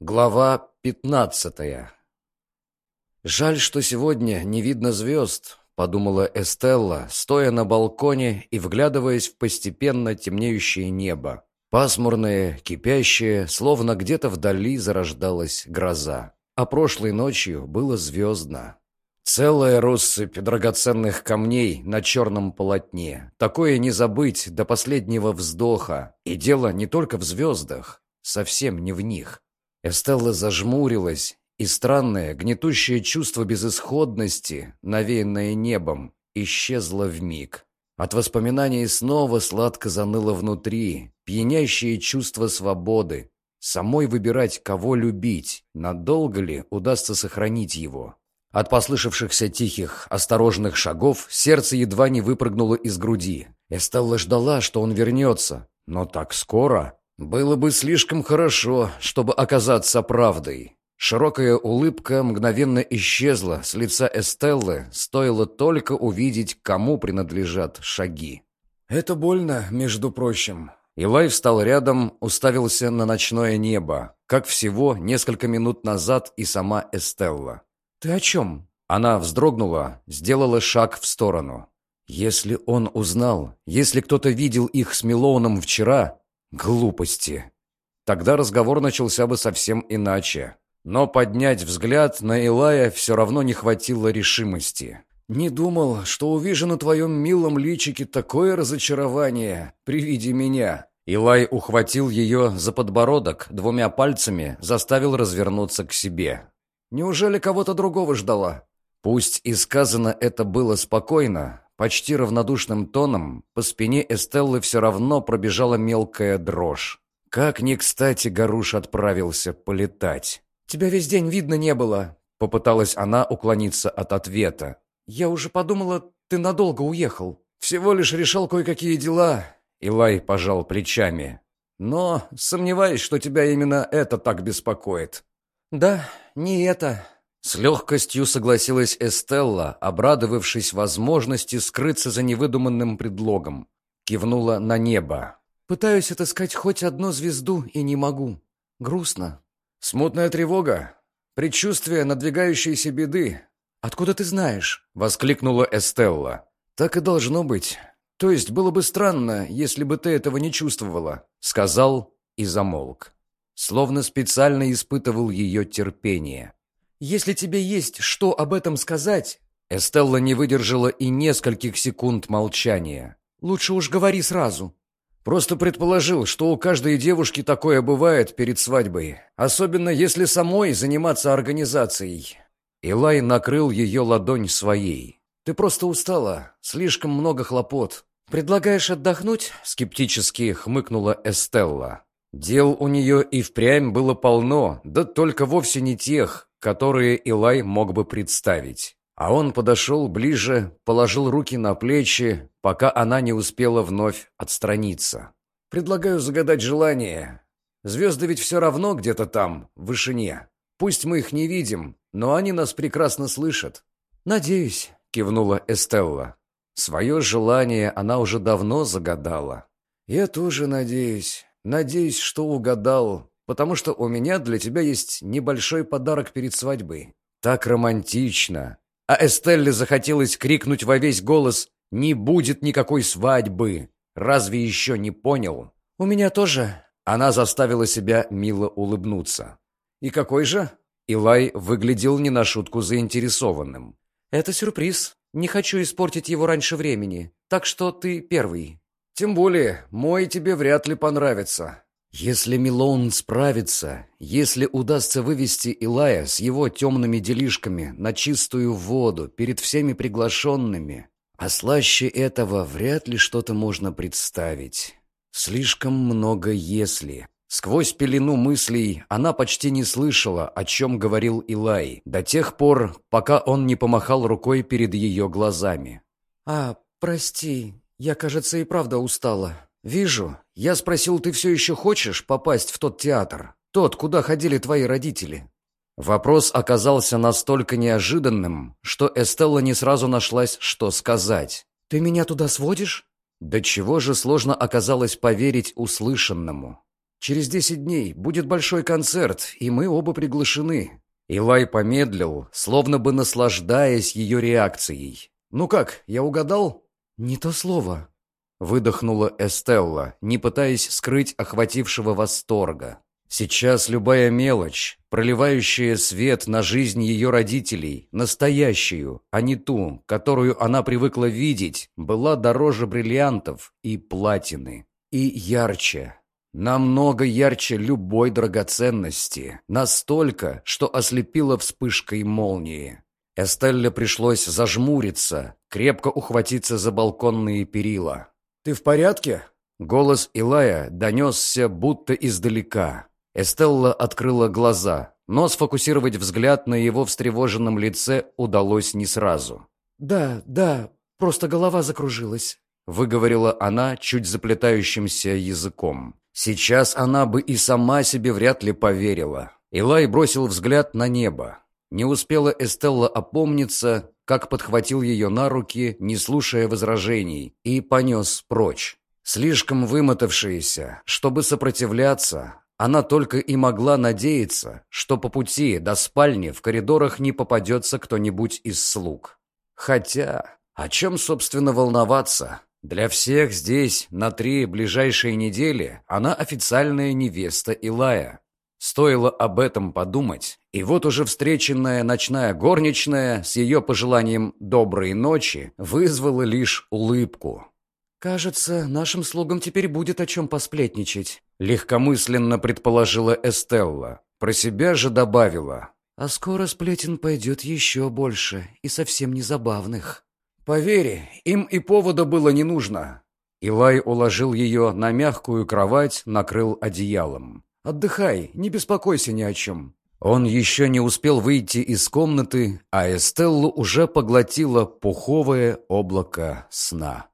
Глава пятнадцатая «Жаль, что сегодня не видно звезд», — подумала Эстелла, стоя на балконе и вглядываясь в постепенно темнеющее небо. Пасмурное, кипящее, словно где-то вдали зарождалась гроза. А прошлой ночью было звездно. Целая россыпь драгоценных камней на черном полотне. Такое не забыть до последнего вздоха. И дело не только в звездах, совсем не в них. Эстелла зажмурилась, и странное, гнетущее чувство безысходности, навеянное небом, исчезло в миг. От воспоминаний снова сладко заныло внутри, пьянящее чувство свободы, самой выбирать, кого любить, надолго ли удастся сохранить его. От послышавшихся тихих, осторожных шагов сердце едва не выпрыгнуло из груди. Эстелла ждала, что он вернется, но так скоро... Было бы слишком хорошо, чтобы оказаться правдой. Широкая улыбка мгновенно исчезла с лица Эстеллы, стоило только увидеть, кому принадлежат шаги. «Это больно, между прочим». Илай встал рядом, уставился на ночное небо, как всего несколько минут назад и сама Эстелла. «Ты о чем?» Она вздрогнула, сделала шаг в сторону. «Если он узнал, если кто-то видел их с Милоуном вчера, Глупости. Тогда разговор начался бы совсем иначе. Но поднять взгляд на Илая все равно не хватило решимости. «Не думал, что увижу на твоем милом личике такое разочарование при виде меня». Илай ухватил ее за подбородок двумя пальцами, заставил развернуться к себе. «Неужели кого-то другого ждала?» Пусть и сказано это было спокойно, почти равнодушным тоном, по спине Эстеллы все равно пробежала мелкая дрожь. Как ни кстати Гаруш отправился полетать. «Тебя весь день видно не было», — попыталась она уклониться от ответа. «Я уже подумала, ты надолго уехал. Всего лишь решал кое-какие дела». Илай пожал плечами. «Но сомневаюсь, что тебя именно это так беспокоит». «Да, не это», с легкостью согласилась Эстелла, обрадовавшись возможности скрыться за невыдуманным предлогом. Кивнула на небо. «Пытаюсь отыскать хоть одну звезду и не могу. Грустно». «Смутная тревога? Предчувствие надвигающейся беды?» «Откуда ты знаешь?» — воскликнула Эстелла. «Так и должно быть. То есть было бы странно, если бы ты этого не чувствовала», — сказал и замолк. Словно специально испытывал ее терпение. Если тебе есть что об этом сказать...» Эстелла не выдержала и нескольких секунд молчания. «Лучше уж говори сразу». «Просто предположил, что у каждой девушки такое бывает перед свадьбой, особенно если самой заниматься организацией». Илай накрыл ее ладонь своей. «Ты просто устала, слишком много хлопот». «Предлагаешь отдохнуть?» — скептически хмыкнула Эстелла. Дел у нее и впрямь было полно, да только вовсе не тех, которые Илай мог бы представить. А он подошел ближе, положил руки на плечи, пока она не успела вновь отстраниться. «Предлагаю загадать желание. Звезды ведь все равно где-то там, в вышине. Пусть мы их не видим, но они нас прекрасно слышат». «Надеюсь», — кивнула Эстелла. Свое желание она уже давно загадала. «Я тоже надеюсь. Надеюсь, что угадал, потому что у меня для тебя есть небольшой подарок перед свадьбой. Так романтично. А Эстелле захотелось крикнуть во весь голос «Не будет никакой свадьбы!» Разве еще не понял? «У меня тоже...» Она заставила себя мило улыбнуться. «И какой же?» Илай выглядел не на шутку заинтересованным. «Это сюрприз. Не хочу испортить его раньше времени. Так что ты первый». «Тем более, мой тебе вряд ли понравится. Если Милоун справится, если удастся вывести Илая с его темными делишками на чистую воду перед всеми приглашенными, а слаще этого вряд ли что-то можно представить. Слишком много «если». Сквозь пелену мыслей она почти не слышала, о чем говорил Илай, до тех пор, пока он не помахал рукой перед ее глазами. «А, прости, я, кажется, и правда устала», «Вижу. Я спросил, ты все еще хочешь попасть в тот театр? Тот, куда ходили твои родители?» Вопрос оказался настолько неожиданным, что Эстелла не сразу нашлась, что сказать. «Ты меня туда сводишь?» Да чего же сложно оказалось поверить услышанному. Через десять дней будет большой концерт, и мы оба приглашены». Илай помедлил, словно бы наслаждаясь ее реакцией. «Ну как, я угадал?» «Не то слово», — выдохнула Эстелла, не пытаясь скрыть охватившего восторга. Сейчас любая мелочь, проливающая свет на жизнь ее родителей, настоящую, а не ту, которую она привыкла видеть, была дороже бриллиантов и платины. И ярче, намного ярче любой драгоценности, настолько, что ослепила вспышкой молнии. Эстелле пришлось зажмуриться, крепко ухватиться за балконные перила. «Ты в порядке?» Голос Илая донесся будто издалека. Эстелла открыла глаза, но сфокусировать взгляд на его встревоженном лице удалось не сразу. «Да, да, просто голова закружилась», — выговорила она чуть заплетающимся языком. Сейчас она бы и сама себе вряд ли поверила. Илай бросил взгляд на небо. Не успела Эстелла опомниться, как подхватил ее на руки, не слушая возражений, и понес прочь. Слишком вымотавшаяся, чтобы сопротивляться, она только и могла надеяться, что по пути до спальни в коридорах не попадется кто-нибудь из слуг. Хотя, о чем, собственно, волноваться? Для всех здесь на три ближайшие недели она официальная невеста Илая. Стоило об этом подумать, и вот уже встреченная ночная горничная с ее пожеланием «доброй ночи» вызвала лишь улыбку. «Кажется, нашим слугам теперь будет о чем посплетничать», — легкомысленно предположила Эстелла. Про себя же добавила. «А скоро сплетен пойдет еще больше, и совсем не забавных». «Поверь, им и повода было не нужно». Илай уложил ее на мягкую кровать, накрыл одеялом. «Отдыхай, не беспокойся ни о чем». Он еще не успел выйти из комнаты, а Эстеллу уже поглотило пуховое облако сна.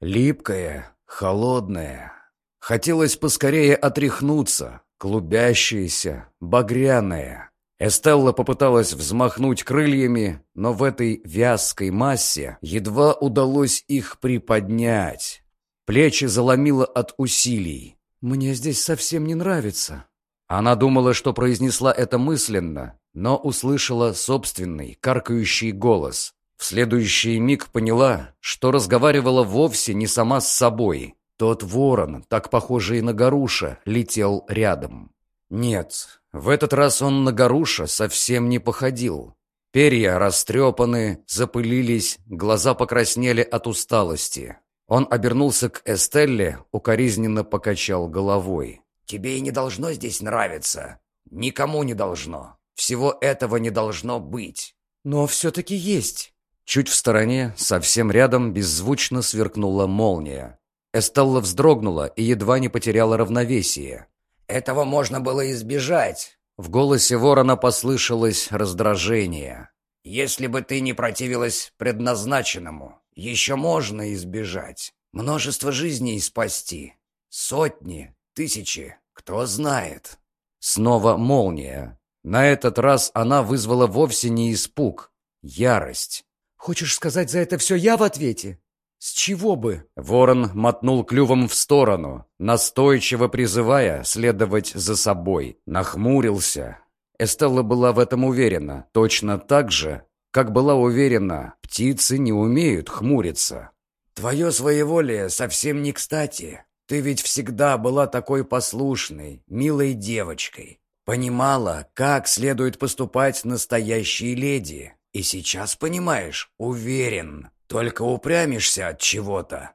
Липкое, холодное. Хотелось поскорее отряхнуться, клубящееся, багряное. Эстелла попыталась взмахнуть крыльями, но в этой вязкой массе едва удалось их приподнять. Плечи заломило от усилий. «Мне здесь совсем не нравится». Она думала, что произнесла это мысленно, но услышала собственный, каркающий голос. В следующий миг поняла, что разговаривала вовсе не сама с собой. Тот ворон, так похожий на Гаруша, летел рядом. Нет, в этот раз он на Гаруша совсем не походил. Перья растрепаны, запылились, глаза покраснели от усталости. Он обернулся к Эстелле, укоризненно покачал головой. «Тебе и не должно здесь нравиться. Никому не должно. Всего этого не должно быть». «Но все-таки есть». Чуть в стороне, совсем рядом, беззвучно сверкнула молния. Эстелла вздрогнула и едва не потеряла равновесие. «Этого можно было избежать!» В голосе ворона послышалось раздражение. «Если бы ты не противилась предназначенному, еще можно избежать. Множество жизней спасти. Сотни, тысячи, кто знает». Снова молния. На этот раз она вызвала вовсе не испуг, ярость. Хочешь сказать, за это все я в ответе? С чего бы? Ворон мотнул клювом в сторону, настойчиво призывая следовать за собой. Нахмурился. Эстелла была в этом уверена, точно так же, как была уверена, птицы не умеют хмуриться. «Твое своеволие совсем не кстати. Ты ведь всегда была такой послушной, милой девочкой. Понимала, как следует поступать настоящей леди. И сейчас понимаешь, уверен, только упрямишься от чего-то».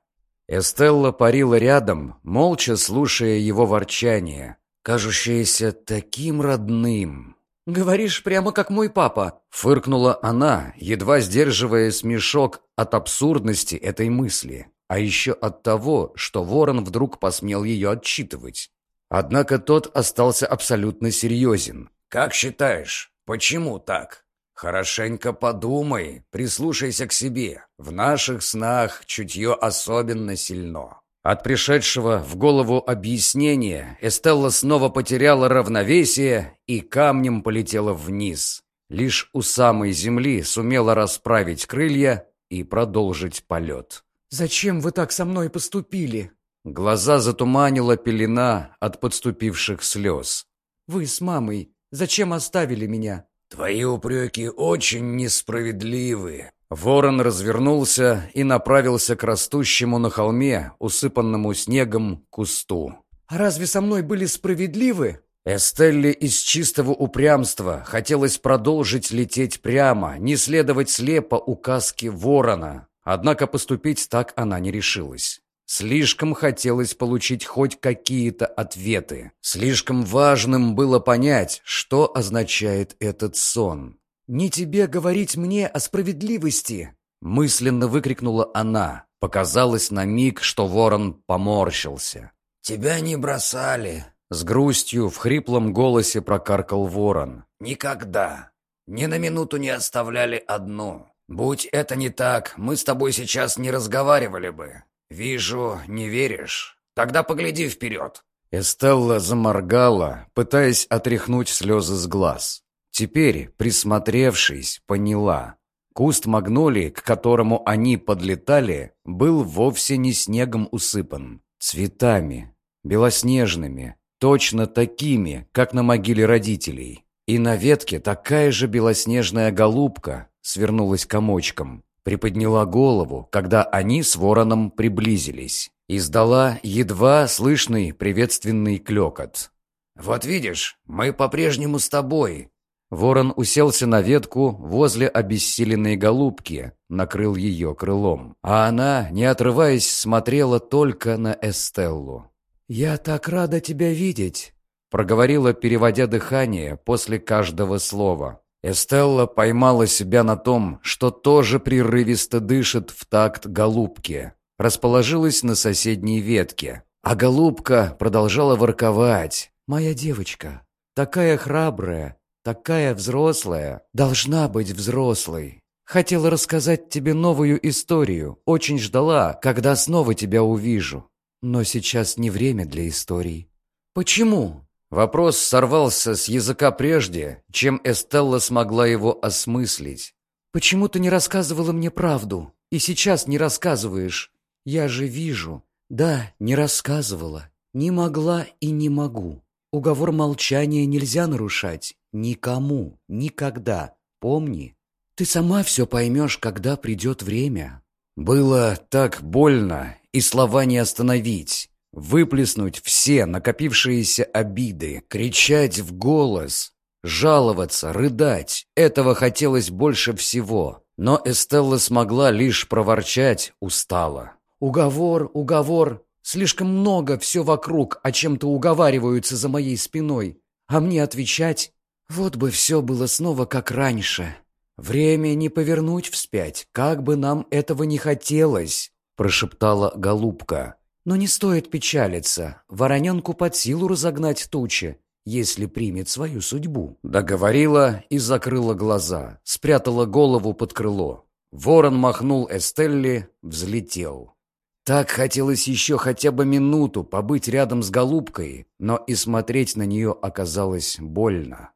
Эстелла парила рядом, молча слушая его ворчание, кажущееся таким родным. «Говоришь прямо как мой папа», — фыркнула она, едва сдерживая смешок от абсурдности этой мысли, а еще от того, что ворон вдруг посмел ее отчитывать. Однако тот остался абсолютно серьезен. «Как считаешь, почему так?» «Хорошенько подумай, прислушайся к себе. В наших снах чутье особенно сильно». От пришедшего в голову объяснения Эстелла снова потеряла равновесие и камнем полетела вниз. Лишь у самой земли сумела расправить крылья и продолжить полет. «Зачем вы так со мной поступили?» Глаза затуманила пелена от подступивших слез. «Вы с мамой зачем оставили меня?» «Твои упреки очень несправедливы». Ворон развернулся и направился к растущему на холме, усыпанному снегом, кусту. «А разве со мной были справедливы?» Эстелле из чистого упрямства хотелось продолжить лететь прямо, не следовать слепо указке ворона. Однако поступить так она не решилась. Слишком хотелось получить хоть какие-то ответы. Слишком важным было понять, что означает этот сон. «Не тебе говорить мне о справедливости!» Мысленно выкрикнула она. Показалось на миг, что ворон поморщился. «Тебя не бросали!» С грустью в хриплом голосе прокаркал ворон. «Никогда! Ни на минуту не оставляли одну. Будь это не так, мы с тобой сейчас не разговаривали бы. Вижу, не веришь. Тогда погляди вперед». Эстелла заморгала, пытаясь отряхнуть слезы с глаз. Теперь, присмотревшись, поняла. Куст магнолии, к которому они подлетали, был вовсе не снегом усыпан. Цветами, белоснежными, точно такими, как на могиле родителей. И на ветке такая же белоснежная голубка свернулась комочком, приподняла голову, когда они с вороном приблизились. Издала едва слышный приветственный клекот. «Вот видишь, мы по-прежнему с тобой». Ворон уселся на ветку возле обессиленной голубки, накрыл ее крылом. А она, не отрываясь, смотрела только на Эстеллу. «Я так рада тебя видеть», — проговорила, переводя дыхание после каждого слова. Эстелла поймала себя на том, что тоже прерывисто дышит в такт голубки. Расположилась на соседней ветке. А голубка продолжала ворковать. «Моя девочка, такая храбрая, такая взрослая, должна быть взрослой. Хотела рассказать тебе новую историю, очень ждала, когда снова тебя увижу. Но сейчас не время для историй». «Почему?» Вопрос сорвался с языка прежде, чем Эстелла смогла его осмыслить. «Почему ты не рассказывала мне правду? И сейчас не рассказываешь? Я же вижу. Да, не рассказывала. Не могла и не могу. Уговор молчания нельзя нарушать. Никому. Никогда. Помни. Ты сама все поймешь, когда придет время». Было так больно, и слова не остановить. Выплеснуть все накопившиеся обиды, кричать в голос, жаловаться, рыдать. Этого хотелось больше всего. Но Эстелла смогла лишь проворчать устала. «Уговор, уговор. Слишком много все вокруг, о чем-то уговариваются за моей спиной. А мне отвечать? Вот бы все было снова как раньше. Время не повернуть вспять, как бы нам этого не хотелось», прошептала голубка. Но не стоит печалиться. Вороненку под силу разогнать тучи, если примет свою судьбу. Договорила и закрыла глаза, спрятала голову под крыло. Ворон махнул Эстелли, взлетел. Так хотелось еще хотя бы минуту побыть рядом с голубкой, но и смотреть на нее оказалось больно.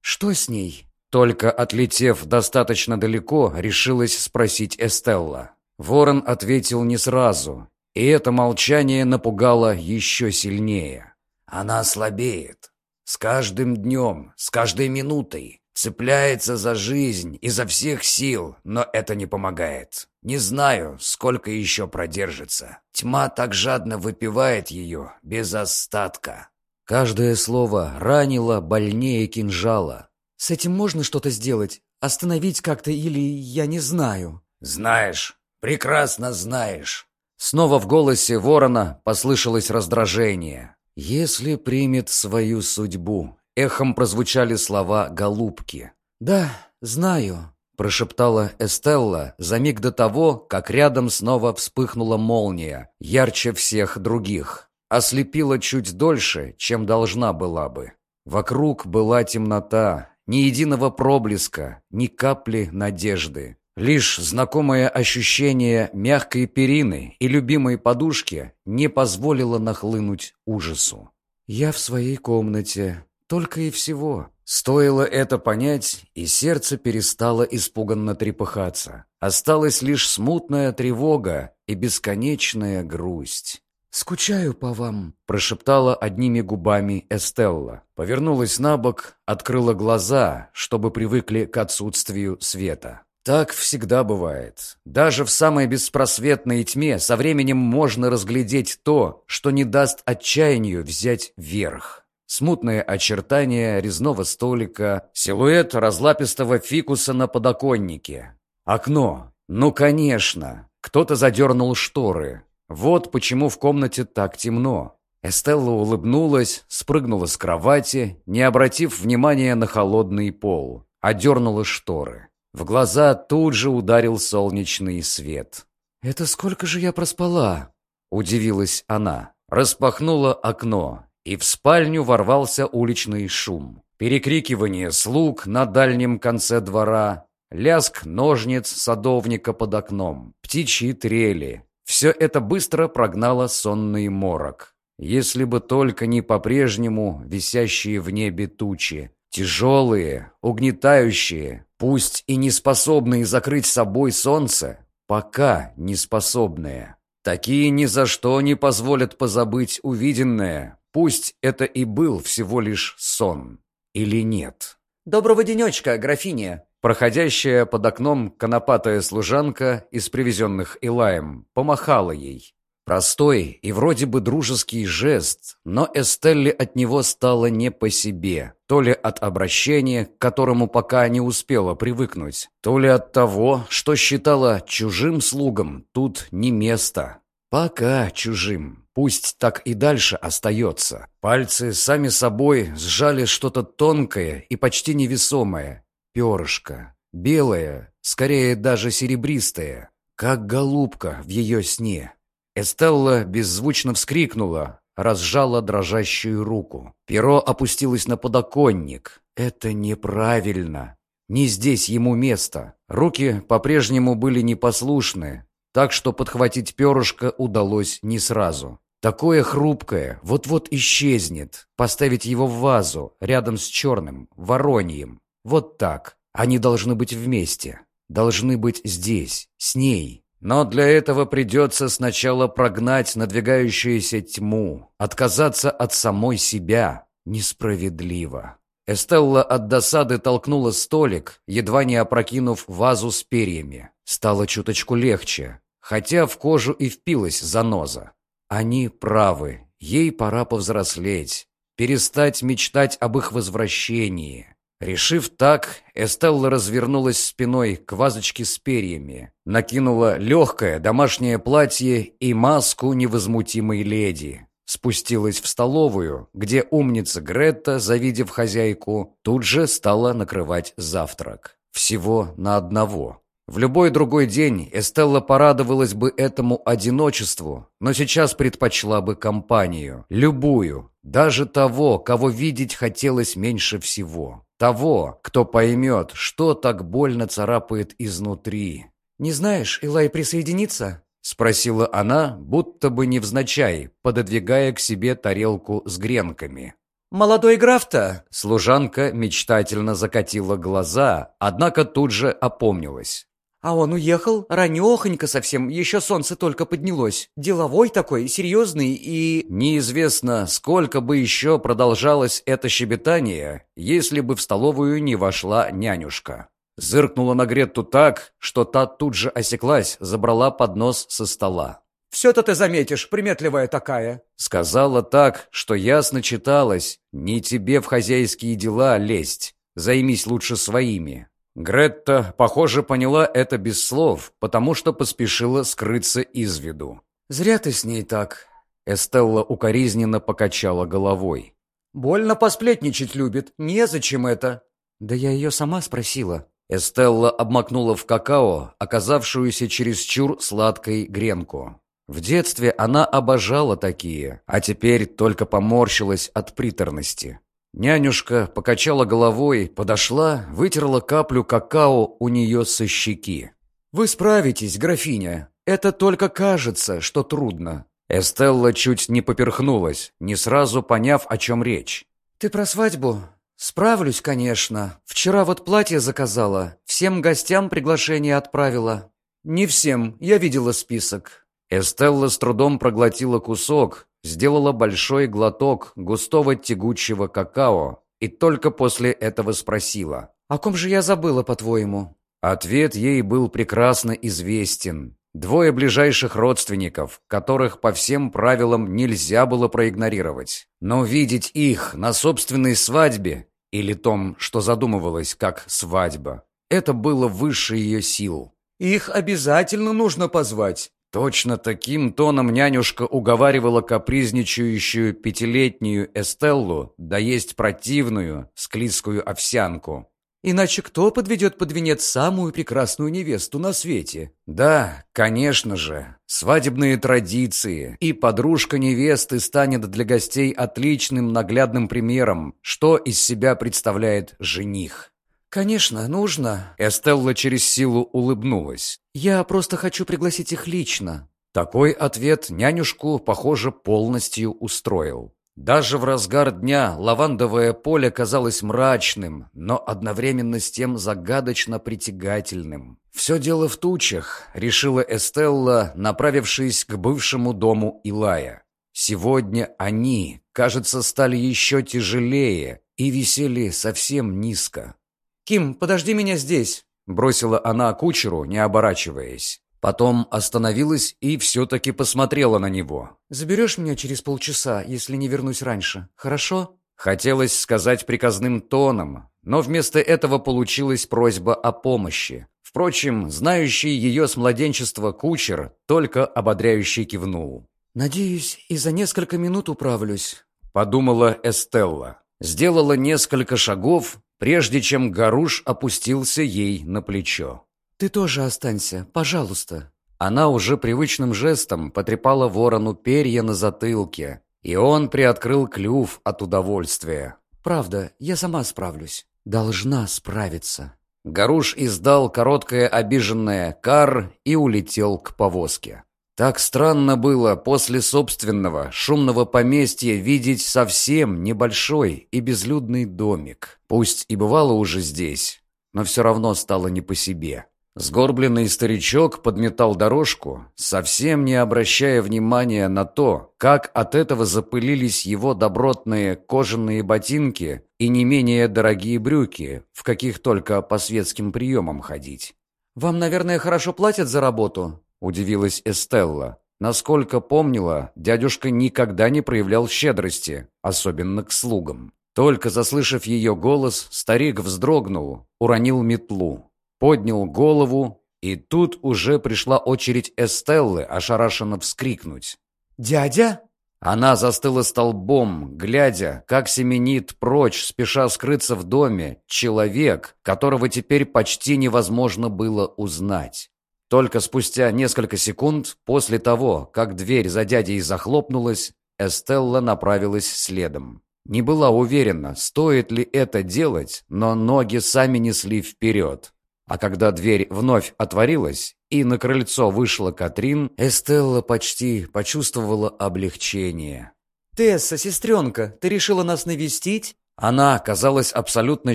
«Что с ней?» Только отлетев достаточно далеко, решилась спросить Эстелла. Ворон ответил не сразу, и это молчание напугало еще сильнее. Она слабеет. С каждым днем, с каждой минутой. Цепляется за жизнь изо всех сил, но это не помогает. Не знаю, сколько еще продержится. Тьма так жадно выпивает ее, без остатка. Каждое слово ранило больнее кинжала. «С этим можно что-то сделать? Остановить как-то или я не знаю?» «Знаешь, прекрасно знаешь. Снова в голосе ворона послышалось раздражение. «Если примет свою судьбу», — эхом прозвучали слова голубки. «Да, знаю», — прошептала Эстелла за миг до того, как рядом снова вспыхнула молния, ярче всех других. Ослепила чуть дольше, чем должна была бы. Вокруг была темнота, ни единого проблеска, ни капли надежды. Лишь знакомое ощущение мягкой перины и любимой подушки не позволило нахлынуть ужасу. «Я в своей комнате, только и всего». Стоило это понять, и сердце перестало испуганно трепыхаться. Осталась лишь смутная тревога и бесконечная грусть. «Скучаю по вам», — прошептала одними губами Эстелла. Повернулась на бок, открыла глаза, чтобы привыкли к отсутствию света. Так всегда бывает. Даже в самой беспросветной тьме со временем можно разглядеть то, что не даст отчаянию взять верх. Смутные очертания резного столика, силуэт разлапистого фикуса на подоконнике. Окно. Ну, конечно. Кто-то задернул шторы. Вот почему в комнате так темно. Эстелла улыбнулась, спрыгнула с кровати, не обратив внимания на холодный пол, одернула шторы. В глаза тут же ударил солнечный свет. «Это сколько же я проспала?» — удивилась она. Распахнула окно, и в спальню ворвался уличный шум. Перекрикивание слуг на дальнем конце двора, ляск ножниц садовника под окном, птичьи трели, все это быстро прогнало сонный морок. Если бы только не по-прежнему висящие в небе тучи, тяжелые, угнетающие, пусть и не способные закрыть собой солнце, пока не способные. Такие ни за что не позволят позабыть увиденное, пусть это и был всего лишь сон. Или нет? «Доброго денечка, графиня!» Проходящая под окном конопатая служанка из привезенных Илаем помахала ей. Простой и вроде бы дружеский жест, но Эстелле от него стало не по себе, то ли от обращения, к которому пока не успела привыкнуть, то ли от того, что считала чужим слугам тут не место. Пока чужим, пусть так и дальше остается. Пальцы сами собой сжали что-то тонкое и почти невесомое, перышко. Белое, скорее даже серебристое, как голубка в ее сне. Эстелла беззвучно вскрикнула, разжала дрожащую руку. Перо опустилось на подоконник. Это неправильно. Не здесь ему место. Руки по-прежнему были непослушны, так что подхватить перышко удалось не сразу. Такое хрупкое, вот-вот исчезнет. Поставить его в вазу, рядом с черным, вороньем. Вот так. Они должны быть вместе. Должны быть здесь, с ней. Но для этого придется сначала прогнать надвигающуюся тьму, отказаться от самой себя. Несправедливо. Эстелла от досады толкнула столик, едва не опрокинув вазу с перьями. Стало чуточку легче, хотя в кожу и впилась заноза. Они правы, ей пора повзрослеть, перестать мечтать об их возвращении. Решив так, Эстелла развернулась спиной к вазочке с перьями, накинула легкое домашнее платье и маску невозмутимой леди. Спустилась в столовую, где умница Гретта, завидев хозяйку, тут же стала накрывать завтрак. Всего на одного. В любой другой день Эстелла порадовалась бы этому одиночеству, но сейчас предпочла бы компанию. Любую. Даже того, кого видеть хотелось меньше всего. Того, кто поймет, что так больно царапает изнутри. «Не знаешь, Илай присоединится?» — спросила она, будто бы невзначай, пододвигая к себе тарелку с гренками. «Молодой граф-то!» Служанка мечтательно закатила глаза, однако тут же опомнилась. А он уехал, ранехонько совсем, еще солнце только поднялось. Деловой такой, серьезный и... Неизвестно, сколько бы еще продолжалось это щебетание, если бы в столовую не вошла нянюшка. Зыркнула на Гретту так, что та тут же осеклась, забрала поднос со стола. «Все-то ты заметишь, приметливая такая!» Сказала так, что ясно читалось. «Не тебе в хозяйские дела лезть, займись лучше своими». Гретта, похоже, поняла это без слов, потому что поспешила скрыться из виду. «Зря ты с ней так», — Эстелла укоризненно покачала головой. «Больно посплетничать любит, незачем это». «Да я ее сама спросила». Эстелла обмакнула в какао оказавшуюся чересчур сладкой гренку. В детстве она обожала такие, а теперь только поморщилась от приторности. Нянюшка покачала головой, подошла, вытерла каплю какао у нее со щеки. «Вы справитесь, графиня. Это только кажется, что трудно». Эстелла чуть не поперхнулась, не сразу поняв, о чем речь. «Ты про свадьбу?» «Справлюсь, конечно. Вчера вот платье заказала. Всем гостям приглашение отправила». «Не всем. Я видела список». Эстелла с трудом проглотила кусок, сделала большой глоток густого тягучего какао и только после этого спросила. «О ком же я забыла, по-твоему?» Ответ ей был прекрасно известен. Двое ближайших родственников, которых по всем правилам нельзя было проигнорировать. Но видеть их на собственной свадьбе или том, что задумывалось как свадьба, это было выше ее сил. «Их обязательно нужно позвать», Точно таким тоном нянюшка уговаривала капризничающую пятилетнюю Эстеллу доесть противную склизкую овсянку. «Иначе кто подведет под венец самую прекрасную невесту на свете?» «Да, конечно же. Свадебные традиции. И подружка невесты станет для гостей отличным наглядным примером, что из себя представляет жених». «Конечно, нужно». Эстелла через силу улыбнулась. «Я просто хочу пригласить их лично». Такой ответ нянюшку, похоже, полностью устроил. Даже в разгар дня лавандовое поле казалось мрачным, но одновременно с тем загадочно притягательным. «Все дело в тучах», — решила Эстелла, направившись к бывшему дому Илая. Сегодня они, кажется, стали еще тяжелее и висели совсем низко. «Ким, подожди меня здесь!» Бросила она кучеру, не оборачиваясь. Потом остановилась и все-таки посмотрела на него. «Заберешь меня через полчаса, если не вернусь раньше, хорошо?» Хотелось сказать приказным тоном, но вместо этого получилась просьба о помощи. Впрочем, знающий ее с младенчества кучер только ободряюще кивнул. «Надеюсь, и за несколько минут управлюсь», — подумала Эстелла. Сделала несколько шагов, прежде чем Гаруш опустился ей на плечо. «Ты тоже останься, пожалуйста». Она уже привычным жестом потрепала ворону перья на затылке, и он приоткрыл клюв от удовольствия. «Правда, я сама справлюсь. Должна справиться». Гаруш издал короткое обиженное «кар» и улетел к повозке. Так странно было после собственного шумного поместья видеть совсем небольшой и безлюдный домик. Пусть и бывало уже здесь, но все равно стало не по себе. Сгорбленный старичок подметал дорожку, совсем не обращая внимания на то, как от этого запылились его добротные кожаные ботинки и не менее дорогие брюки, в каких только по светским приемам ходить. «Вам, наверное, хорошо платят за работу?» Удивилась Эстелла. Насколько помнила, дядюшка никогда не проявлял щедрости, особенно к слугам. Только заслышав ее голос, старик вздрогнул, уронил метлу, поднял голову, и тут уже пришла очередь Эстеллы ошарашенно вскрикнуть. «Дядя?» Она застыла столбом, глядя, как семенит прочь, спеша скрыться в доме, человек, которого теперь почти невозможно было узнать. Только спустя несколько секунд после того, как дверь за дядей захлопнулась, Эстелла направилась следом. Не была уверена, стоит ли это делать, но ноги сами несли вперед. А когда дверь вновь отворилась, и на крыльцо вышла Катрин, Эстелла почти почувствовала облегчение. «Тесса, сестренка, ты решила нас навестить?» Она казалась абсолютно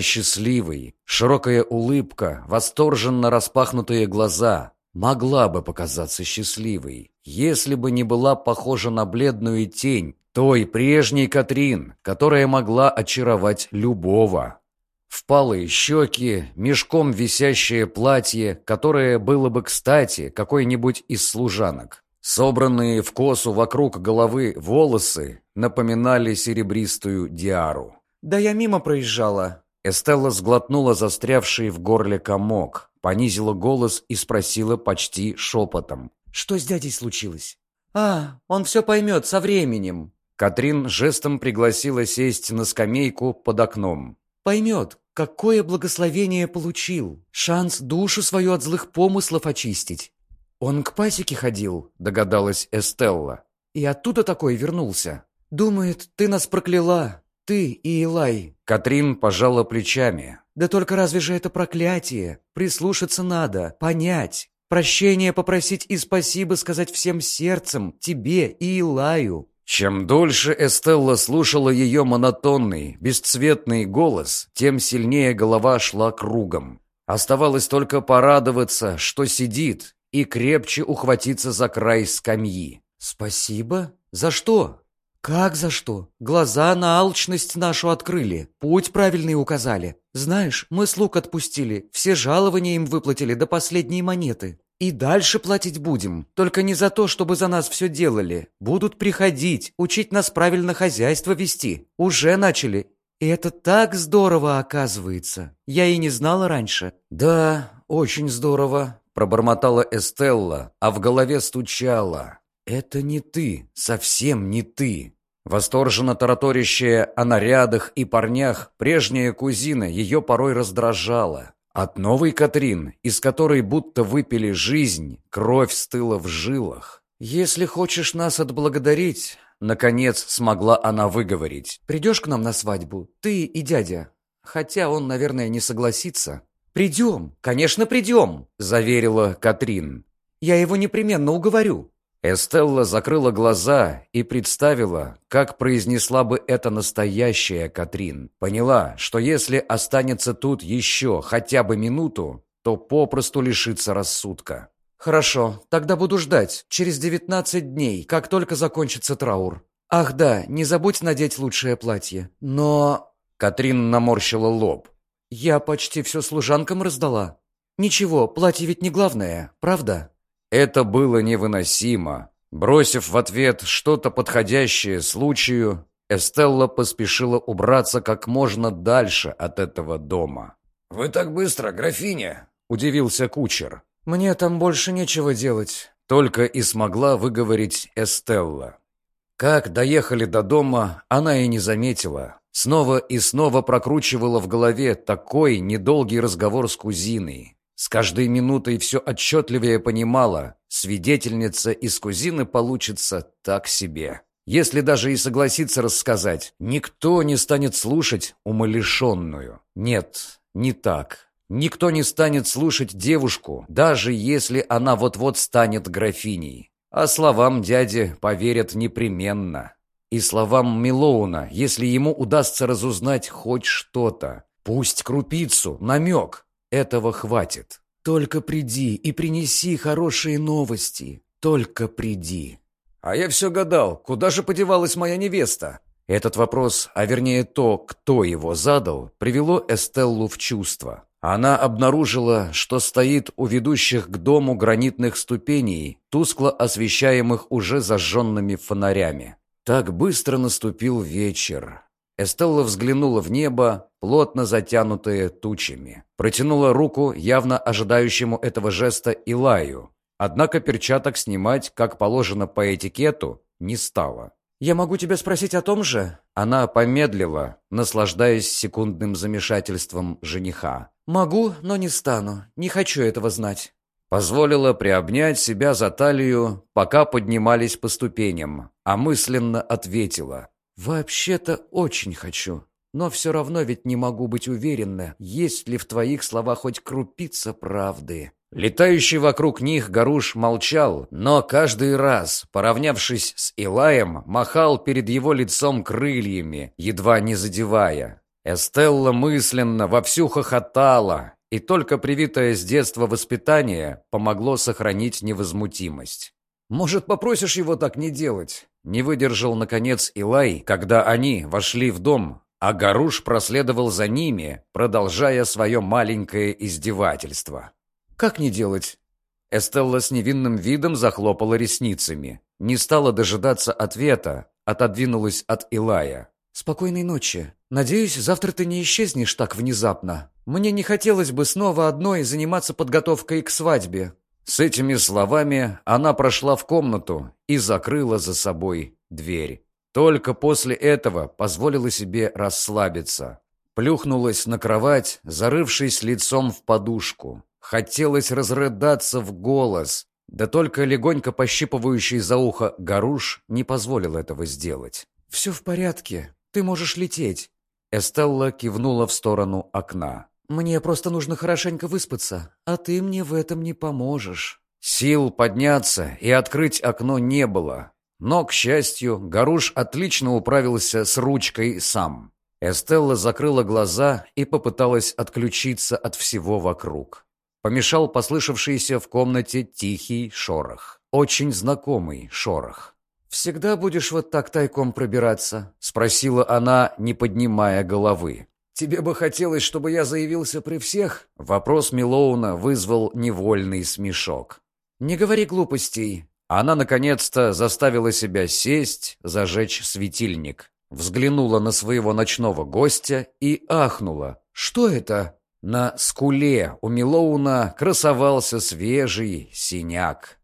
счастливой. Широкая улыбка, восторженно распахнутые глаза могла бы показаться счастливой, если бы не была похожа на бледную тень той прежней Катрин, которая могла очаровать любого. Впалые щеки, мешком висящее платье, которое было бы кстати какой-нибудь из служанок. Собранные в косу вокруг головы волосы напоминали серебристую диару. «Да я мимо проезжала». Эстелла сглотнула застрявший в горле комок. Понизила голос и спросила почти шепотом. «Что с дядей случилось?» «А, он все поймет со временем». Катрин жестом пригласила сесть на скамейку под окном. «Поймет, какое благословение получил. Шанс душу свою от злых помыслов очистить». «Он к пасеке ходил», — догадалась Эстелла. «И оттуда такой вернулся. Думает, ты нас прокляла, ты и Илай». Катрин пожала плечами. Да только разве же это проклятие? Прислушаться надо, понять. Прощение попросить и спасибо сказать всем сердцем, тебе и Илаю. Чем дольше Эстелла слушала ее монотонный, бесцветный голос, тем сильнее голова шла кругом. Оставалось только порадоваться, что сидит и крепче ухватиться за край скамьи. «Спасибо? За что?» «Как за что? Глаза на алчность нашу открыли, путь правильный указали. Знаешь, мы слуг отпустили, все жалования им выплатили до последней монеты. И дальше платить будем, только не за то, чтобы за нас все делали. Будут приходить, учить нас правильно хозяйство вести. Уже начали. И это так здорово оказывается. Я и не знала раньше». «Да, очень здорово», — пробормотала Эстелла, а в голове стучала. «Это не ты, совсем не ты». Восторженно тараторящая о нарядах и парнях, прежняя кузина ее порой раздражала. От новой Катрин, из которой будто выпили жизнь, кровь стыла в жилах. «Если хочешь нас отблагодарить...» Наконец смогла она выговорить. «Придешь к нам на свадьбу, ты и дядя. Хотя он, наверное, не согласится». «Придем, конечно, придем», — заверила Катрин. «Я его непременно уговорю». Эстелла закрыла глаза и представила, как произнесла бы это настоящая Катрин. Поняла, что если останется тут еще хотя бы минуту, то попросту лишится рассудка. «Хорошо, тогда буду ждать. Через девятнадцать дней, как только закончится траур. Ах да, не забудь надеть лучшее платье. Но...» Катрин наморщила лоб. «Я почти все служанкам раздала. Ничего, платье ведь не главное, правда?» Это было невыносимо. Бросив в ответ что-то подходящее случаю, Эстелла поспешила убраться как можно дальше от этого дома. «Вы так быстро, графиня!» — удивился кучер. «Мне там больше нечего делать», — только и смогла выговорить Эстелла. Как доехали до дома, она и не заметила. Снова и снова прокручивала в голове такой недолгий разговор с кузиной. С каждой минутой все отчетливее понимала, свидетельница из кузины получится так себе. Если даже и согласится рассказать, никто не станет слушать умалишенную. Нет, не так. Никто не станет слушать девушку, даже если она вот-вот станет графиней. А словам дяди поверят непременно. И словам Милоуна, если ему удастся разузнать хоть что-то. Пусть крупицу, намек, этого хватит. Только приди и принеси хорошие новости. Только приди. А я все гадал, куда же подевалась моя невеста? Этот вопрос, а вернее то, кто его задал, привело Эстеллу в чувство. Она обнаружила, что стоит у ведущих к дому гранитных ступеней, тускло освещаемых уже зажженными фонарями. Так быстро наступил вечер. Эстелла взглянула в небо, плотно затянутое тучами. Протянула руку, явно ожидающему этого жеста Илаю. Однако перчаток снимать, как положено по этикету, не стала. «Я могу тебя спросить о том же?» Она помедлила, наслаждаясь секундным замешательством жениха. «Могу, но не стану. Не хочу этого знать». Позволила приобнять себя за талию, пока поднимались по ступеням, а мысленно ответила. «Вообще-то очень хочу, но все равно ведь не могу быть уверена, есть ли в твоих словах хоть крупица правды». Летающий вокруг них Гаруш молчал, но каждый раз, поравнявшись с Илаем, махал перед его лицом крыльями, едва не задевая. Эстелла мысленно вовсю хохотала, и только привитое с детства воспитание помогло сохранить невозмутимость. «Может, попросишь его так не делать?» Не выдержал, наконец, Илай, когда они вошли в дом, а Гаруш проследовал за ними, продолжая свое маленькое издевательство. «Как не делать?» Эстелла с невинным видом захлопала ресницами. Не стала дожидаться ответа, отодвинулась от Илая. «Спокойной ночи. Надеюсь, завтра ты не исчезнешь так внезапно. Мне не хотелось бы снова одной заниматься подготовкой к свадьбе. С этими словами она прошла в комнату и закрыла за собой дверь. Только после этого позволила себе расслабиться. Плюхнулась на кровать, зарывшись лицом в подушку. Хотелось разрыдаться в голос, да только легонько пощипывающий за ухо Гаруш не позволил этого сделать. «Все в порядке, ты можешь лететь». Эстелла кивнула в сторону окна. «Мне просто нужно хорошенько выспаться, а ты мне в этом не поможешь». Сил подняться и открыть окно не было. Но, к счастью, Гаруш отлично управился с ручкой сам. Эстелла закрыла глаза и попыталась отключиться от всего вокруг. Помешал послышавшийся в комнате тихий шорох. Очень знакомый шорох. «Всегда будешь вот так тайком пробираться?» — спросила она, не поднимая головы. «Тебе бы хотелось, чтобы я заявился при всех?» Вопрос Милоуна вызвал невольный смешок. «Не говори глупостей». Она, наконец-то, заставила себя сесть, зажечь светильник. Взглянула на своего ночного гостя и ахнула. «Что это?» На скуле у Милоуна красовался свежий синяк.